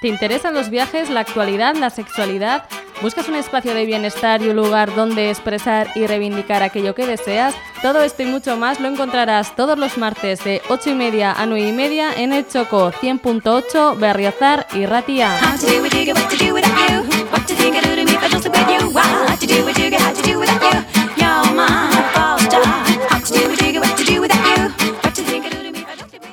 ¿Te interesan los viajes, la actualidad, la sexualidad? ¿Buscas un espacio de bienestar y un lugar donde expresar y reivindicar aquello que deseas? Todo esto y mucho más lo encontrarás todos los martes de 8 y media a 9 y media en el Choco 100.8 Berriozar y Ratia.